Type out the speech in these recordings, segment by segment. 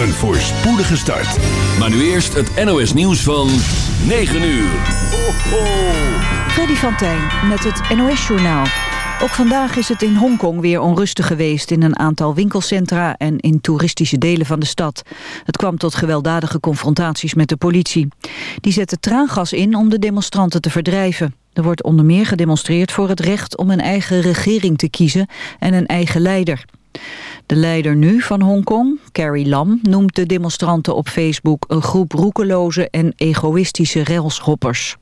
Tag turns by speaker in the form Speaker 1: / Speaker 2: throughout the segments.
Speaker 1: Een voorspoedige start.
Speaker 2: Maar nu eerst het NOS nieuws van 9 uur. Ho, ho.
Speaker 3: Freddy van Tijn met het NOS-journaal. Ook vandaag is het in Hongkong weer onrustig geweest in een aantal winkelcentra en in toeristische delen van de stad. Het kwam tot gewelddadige confrontaties met de politie. Die zette traangas in om de demonstranten te verdrijven. Er wordt onder meer gedemonstreerd voor het recht om een eigen regering te kiezen en een eigen leider. De leider nu van Hongkong, Carrie Lam, noemt de demonstranten op Facebook een groep roekeloze en egoïstische railschoppers.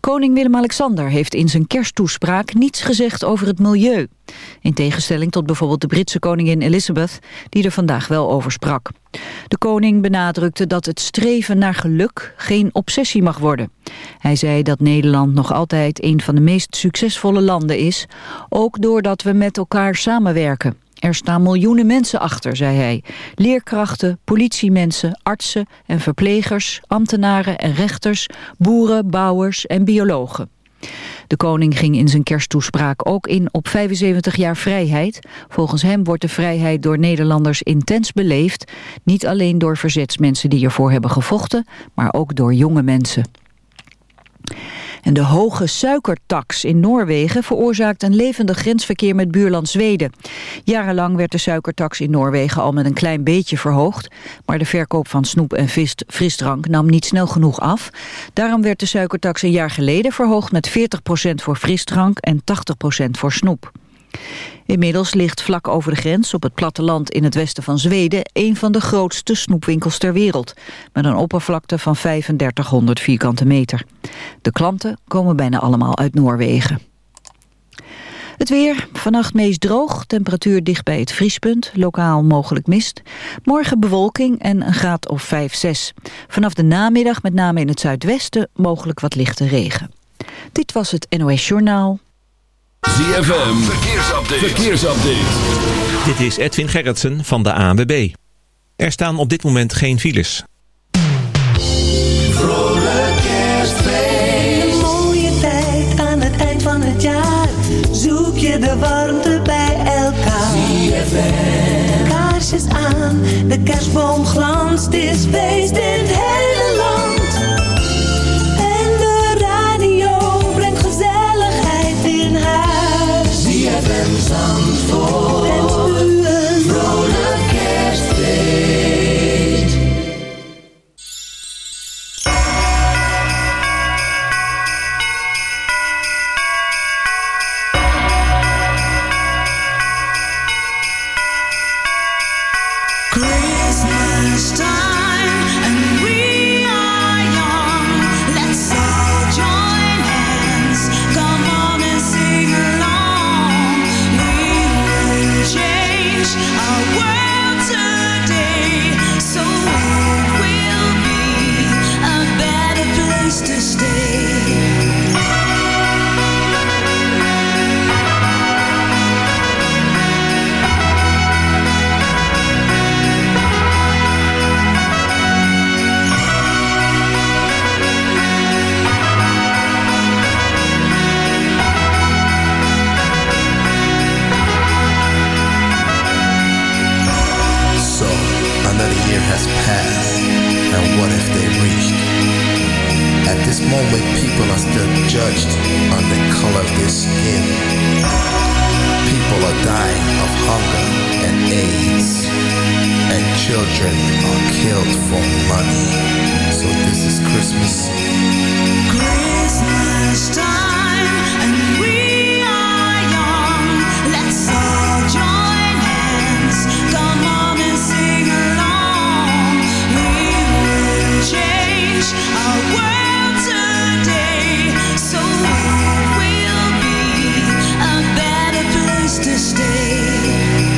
Speaker 3: Koning Willem-Alexander heeft in zijn kersttoespraak niets gezegd over het milieu. In tegenstelling tot bijvoorbeeld de Britse koningin Elizabeth, die er vandaag wel over sprak. De koning benadrukte dat het streven naar geluk geen obsessie mag worden. Hij zei dat Nederland nog altijd een van de meest succesvolle landen is, ook doordat we met elkaar samenwerken. Er staan miljoenen mensen achter, zei hij. Leerkrachten, politiemensen, artsen en verplegers, ambtenaren en rechters, boeren, bouwers en biologen. De koning ging in zijn kersttoespraak ook in op 75 jaar vrijheid. Volgens hem wordt de vrijheid door Nederlanders intens beleefd. Niet alleen door verzetsmensen die ervoor hebben gevochten, maar ook door jonge mensen. En de hoge suikertax in Noorwegen veroorzaakt een levendig grensverkeer met buurland Zweden. Jarenlang werd de suikertax in Noorwegen al met een klein beetje verhoogd. Maar de verkoop van snoep en frisdrank nam niet snel genoeg af. Daarom werd de suikertax een jaar geleden verhoogd met 40% voor frisdrank en 80% voor snoep. Inmiddels ligt vlak over de grens op het platteland in het westen van Zweden... een van de grootste snoepwinkels ter wereld... met een oppervlakte van 3500 vierkante meter. De klanten komen bijna allemaal uit Noorwegen. Het weer, vannacht meest droog, temperatuur dicht bij het vriespunt, lokaal mogelijk mist. Morgen bewolking en een graad of 5, 6. Vanaf de namiddag, met name in het zuidwesten, mogelijk wat lichte regen. Dit was het NOS Journaal.
Speaker 2: ZFM, verkeersupdate. verkeersupdate.
Speaker 4: Dit is Edwin Gerritsen van de ANWB. Er staan op dit moment geen files.
Speaker 5: Vrolijk kerstfeest.
Speaker 6: Een mooie tijd aan het eind van het jaar. Zoek je de warmte bij elkaar.
Speaker 5: ZFM.
Speaker 6: Kaarsjes aan, de kerstboom glanst. Het is feest in het
Speaker 7: year has passed, and what if they reached? At this moment, people are still judged on the color of their skin. People are dying of hunger and AIDS, and children are killed for money. So this is Christmas.
Speaker 8: Christmas time to stay.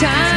Speaker 8: time.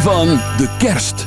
Speaker 2: van de kerst.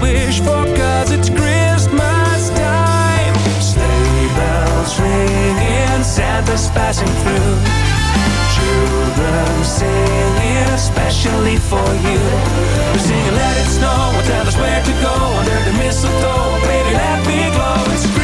Speaker 1: wish for, cause it's Christmas time. Sleigh bells ringing, Santa's passing through. Children singing, especially for you. We're singing, let it snow, tell us where to go under the mistletoe. Baby, let me glow. It's Christmas,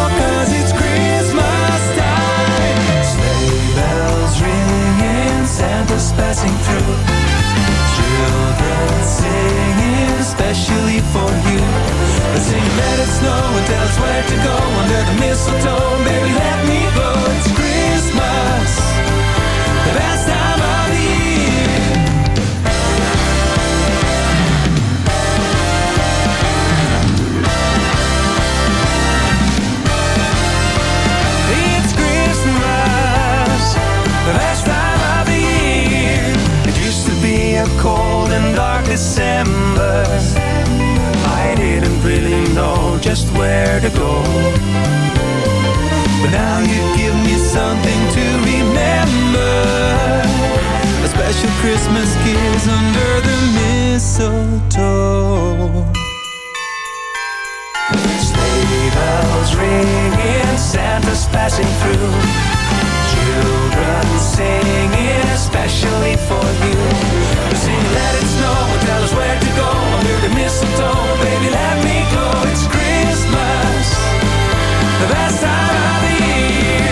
Speaker 1: for you. They sing, let it snow and tell us where to go under the mistletoe. Baby, let me go. It's Christmas, the best time just where to go. But now you give me something to remember.
Speaker 9: A special Christmas kiss under the mistletoe
Speaker 1: Sleigh bells ringing, Santa's passing through. Children singing, especially for you. Sing, let it snow, tell us where to go under the mistletoe. Baby, let me go. It's Christmas, the best time of the year.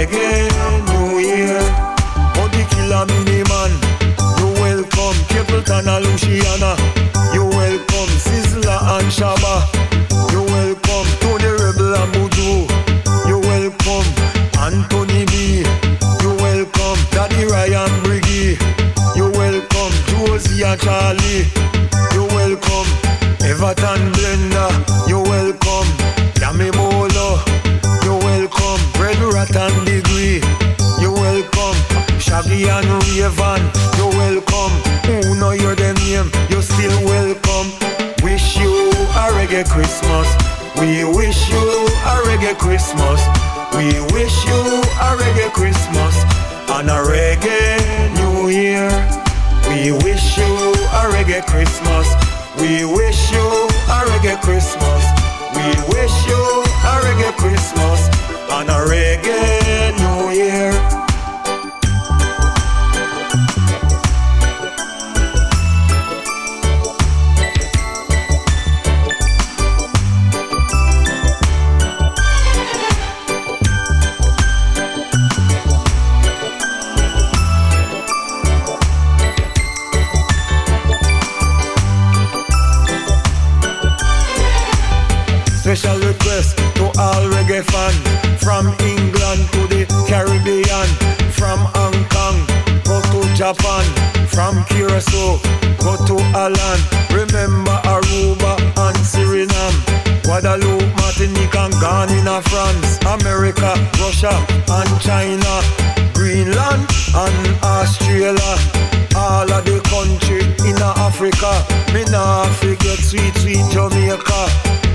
Speaker 10: And a reggae New Year. Body killer mini man, you welcome Capleton and Luciano. You welcome Sizzla and Shabba. You welcome Tony Rebel and Buju. You welcome Anthony B. You welcome Daddy Ryan Briggy. You welcome Josie and Charlie. You welcome Everton Blender. And Raven. You're welcome. Who know your name? You're still welcome. Wish you a reggae Christmas. We wish you a reggae Christmas. We wish you a reggae Christmas and a reggae New Year. We wish you a reggae Christmas. We wish you a reggae Christmas. We wish you a reggae Christmas and a reggae Remember Aruba and Suriname. Guadeloupe, Martinique and Ghana, France. America, Russia and China. Greenland and Australia. All of the country in Africa. Me nah forget sweet, sweet Jamaica.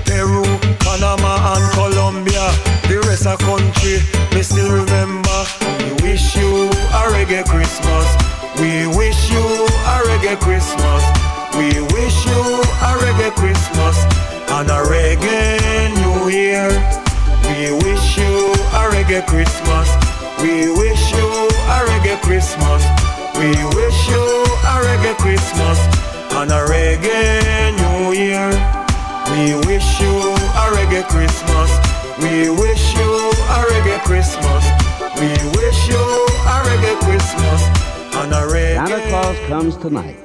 Speaker 10: Peru, Panama and Colombia. The rest of country, me still remember. We wish you a reggae Christmas. We wish you a reggae Christmas We wish you a reggae Christmas And a reggae New Year We wish you a reggae Christmas We wish you a reggae Christmas We wish you a reggae Christmas And a reggae New Year we wish you a reggae Christmas. We wish you a reggae Christmas. We wish you a reggae Christmas and a reggae.
Speaker 11: Santa Claus comes tonight.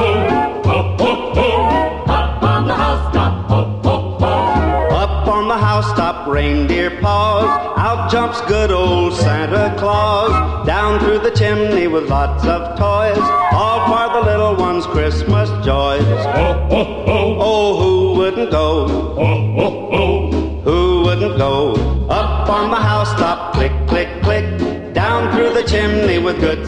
Speaker 11: housetop, reindeer paws. Out jumps good old Santa Claus. Down through the chimney with lots of toys. All for the little ones' Christmas joys. Oh, oh, oh. oh who wouldn't go? Oh, oh, oh. Who wouldn't go? Up on the housetop, click, click, click. Down through the chimney with good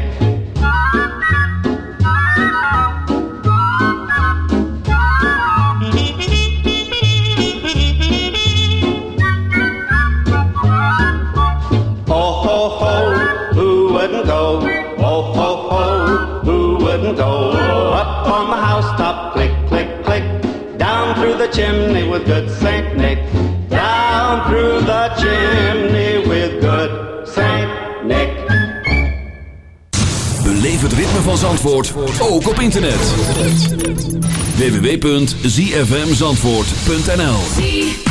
Speaker 11: good Saint Nick. Down through the chimney with good Saint Nick.
Speaker 8: Beleef het ritme van Zandvoort, ook op internet. www.zfmzandvoort.nl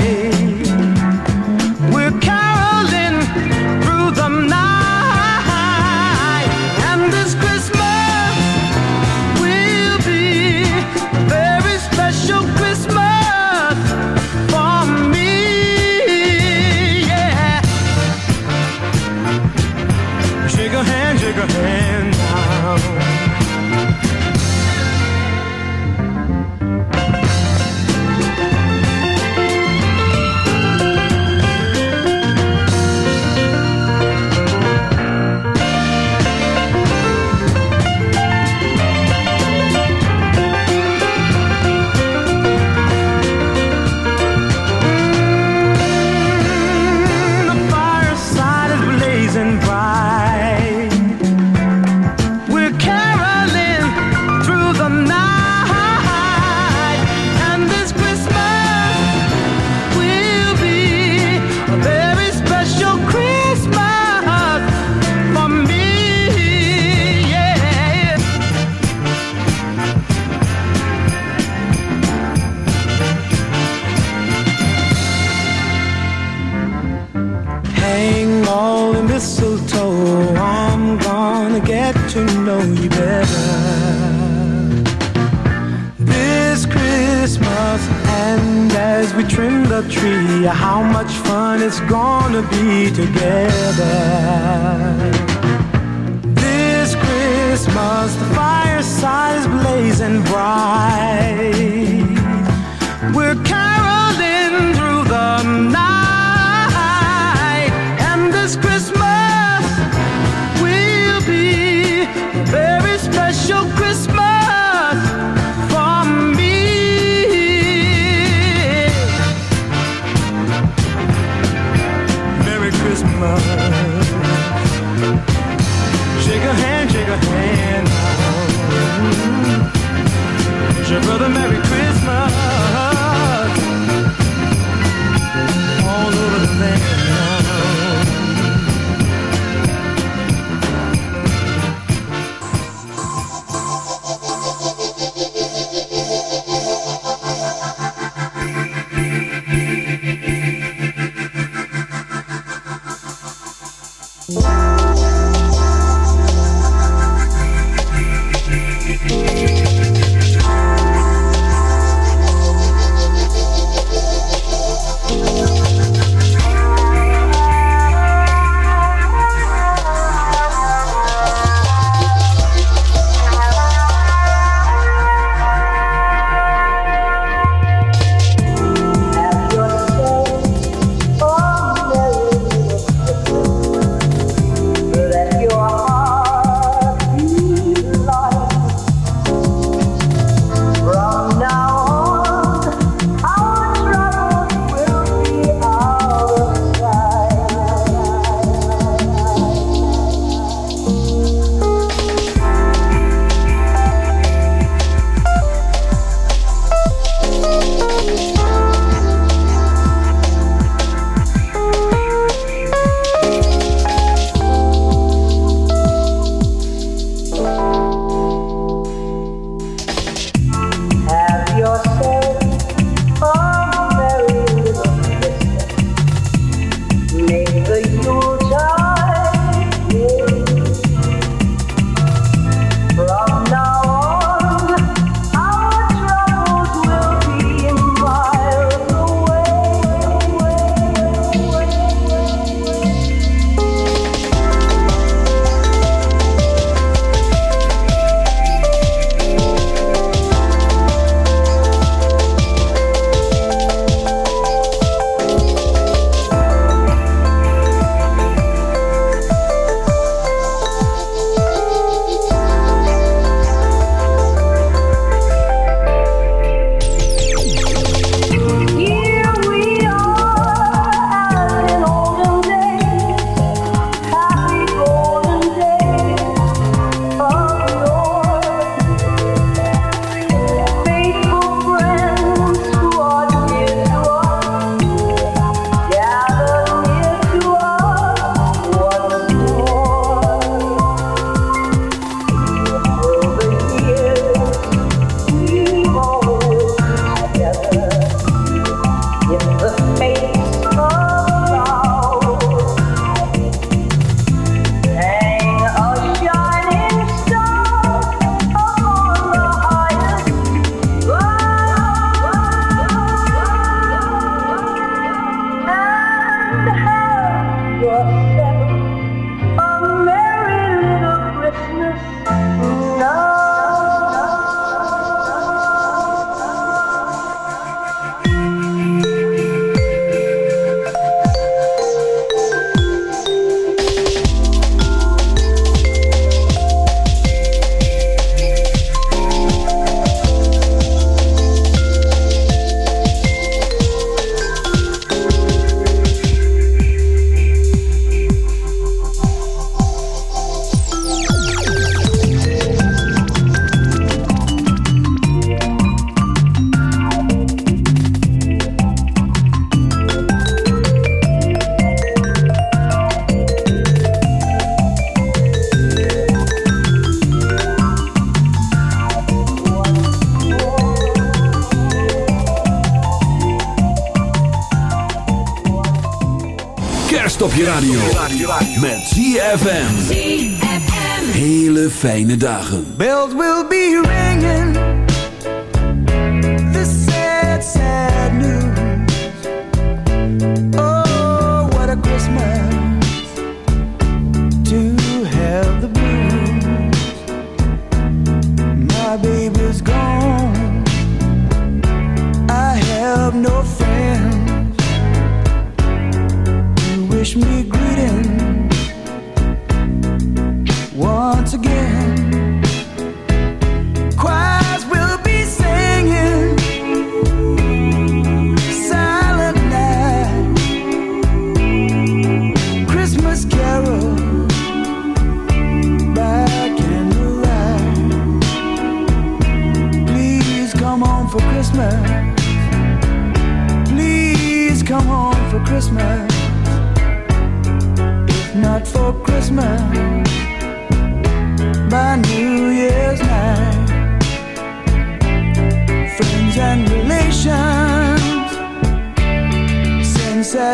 Speaker 2: fijne dagen.
Speaker 12: Beeld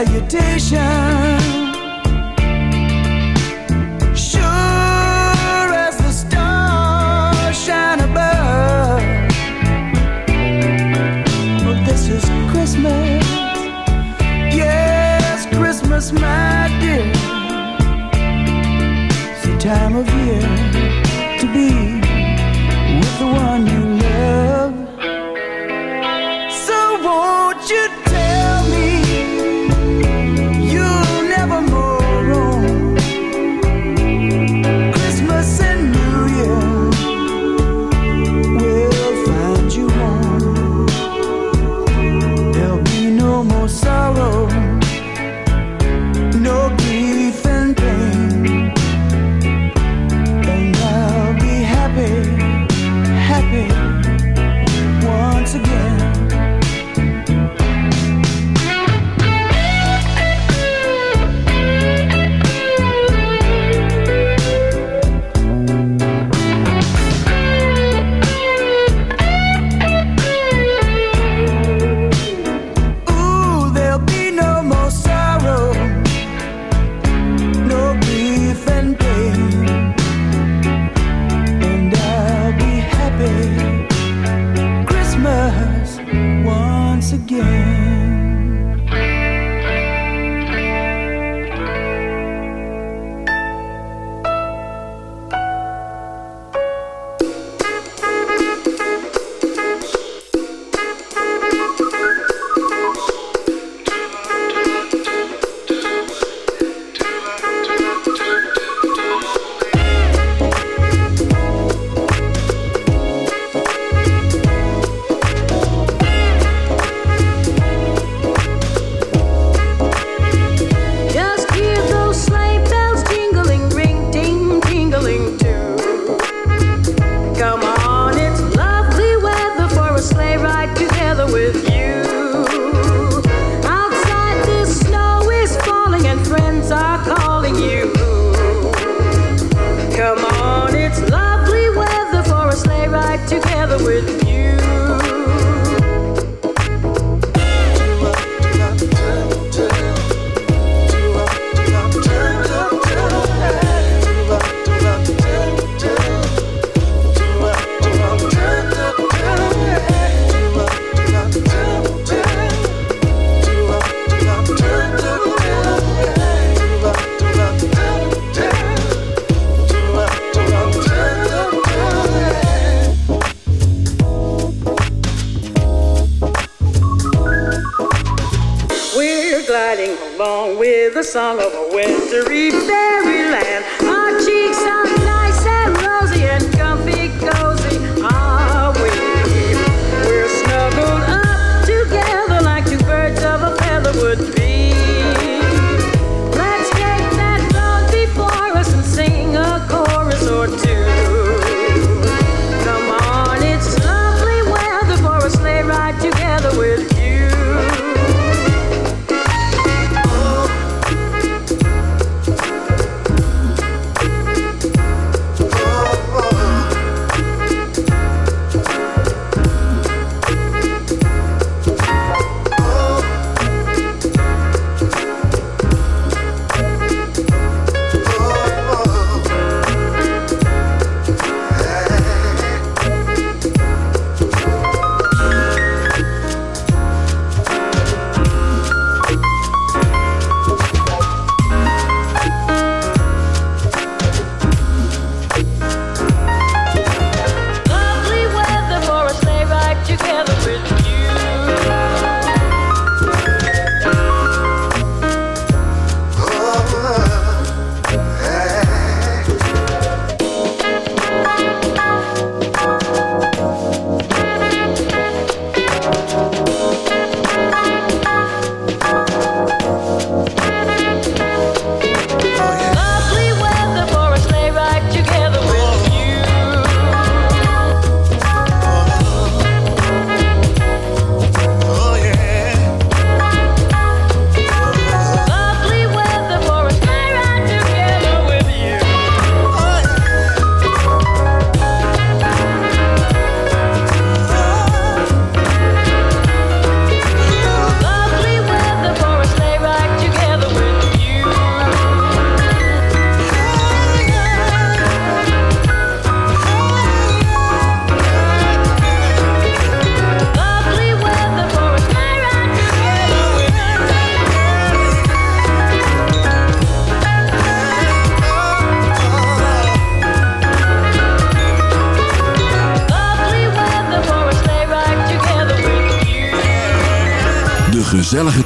Speaker 12: salutation. Sure as the stars shine above. This is Christmas. Yes, Christmas, my dear. It's the time of year.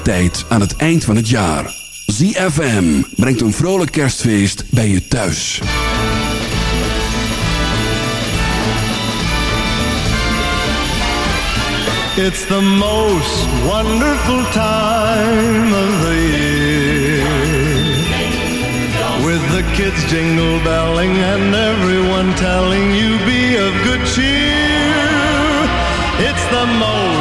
Speaker 2: Tijd aan het eind van het jaar. ZFM brengt een vrolijk kerstfeest bij je thuis.
Speaker 13: It's the most wonderful time of the year. With the kids jingle belling and everyone telling you be of good cheer. It's the most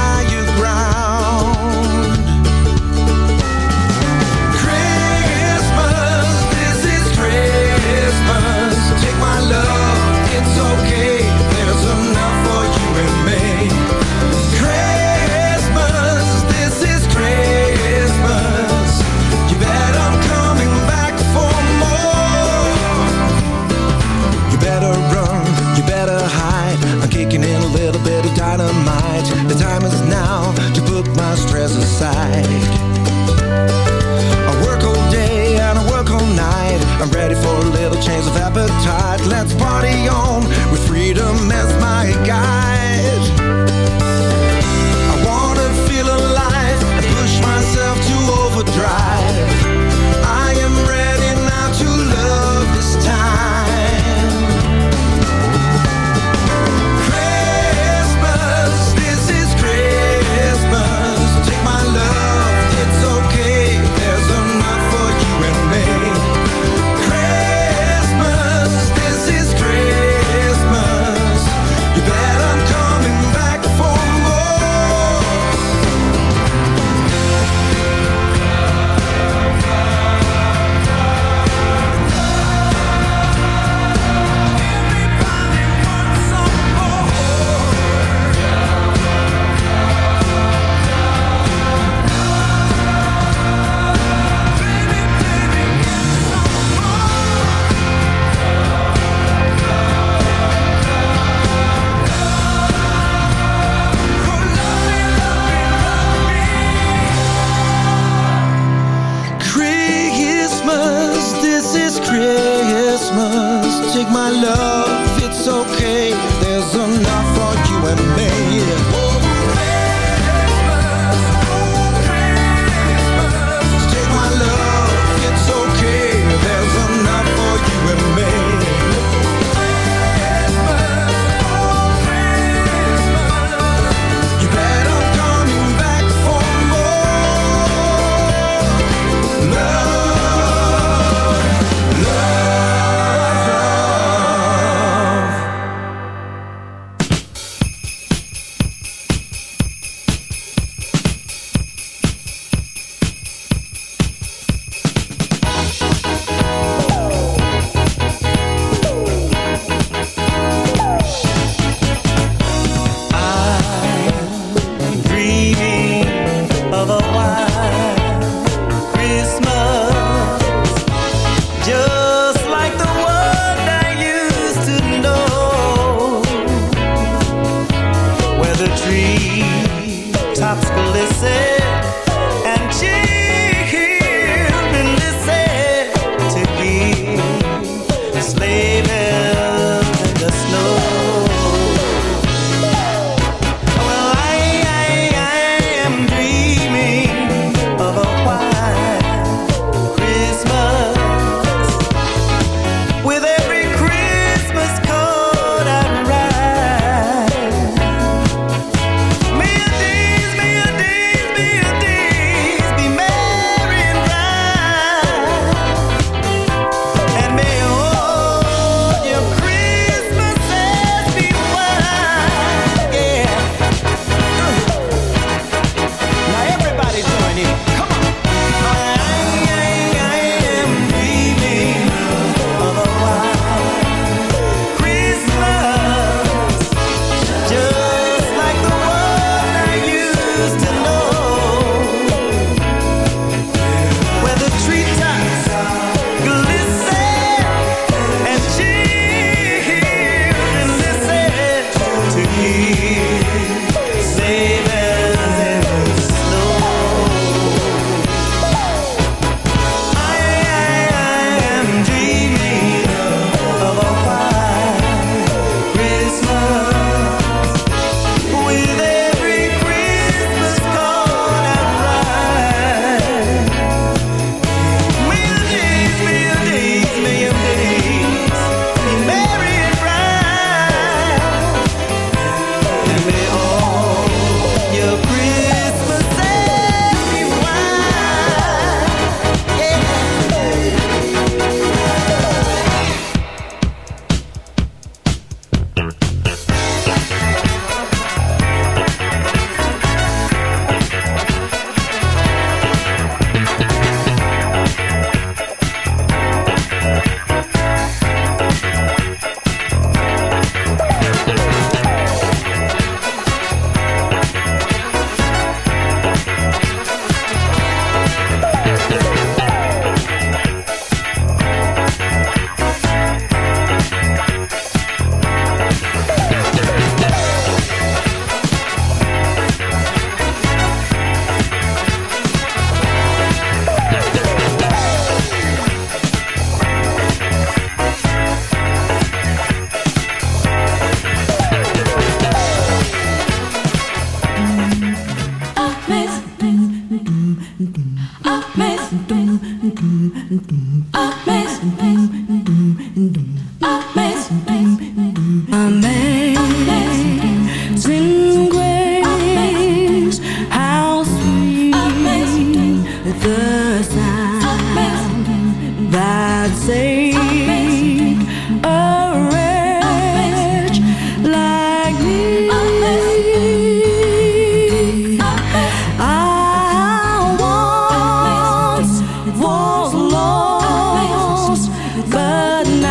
Speaker 14: aside. I work all day and I work all night. I'm ready for a little change of appetite. Let's party on with
Speaker 8: but now